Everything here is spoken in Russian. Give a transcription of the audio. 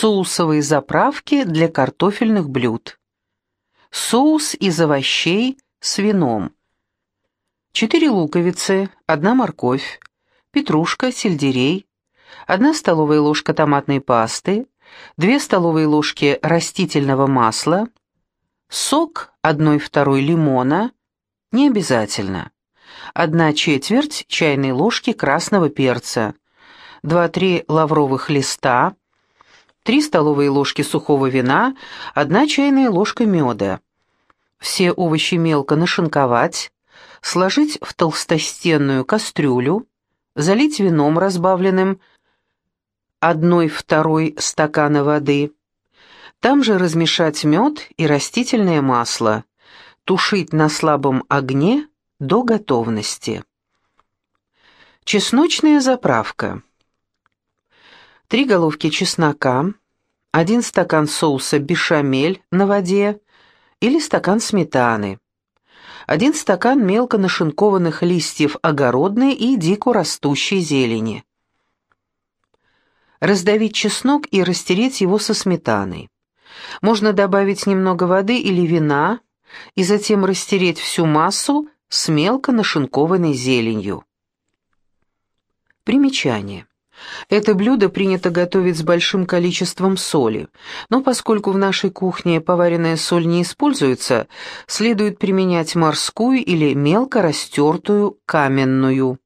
Соусовые заправки для картофельных блюд. Соус из овощей с вином. 4 луковицы, 1 морковь, петрушка, сельдерей, 1 столовая ложка томатной пасты, 2 столовые ложки растительного масла, сок 1-2 лимона, не обязательно, 1 четверть чайной ложки красного перца, 2-3 лавровых листа, 3 столовые ложки сухого вина, 1 чайная ложка меда. Все овощи мелко нашинковать, сложить в толстостенную кастрюлю, залить вином разбавленным, 1-2 стакана воды, там же размешать мед и растительное масло, тушить на слабом огне до готовности. Чесночная заправка. Три головки чеснока, один стакан соуса бешамель на воде или стакан сметаны, один стакан мелко нашинкованных листьев огородной и дико растущей зелени. Раздавить чеснок и растереть его со сметаной. Можно добавить немного воды или вина и затем растереть всю массу с мелко нашинкованной зеленью. Примечание. Это блюдо принято готовить с большим количеством соли, но поскольку в нашей кухне поваренная соль не используется, следует применять морскую или мелко растертую каменную.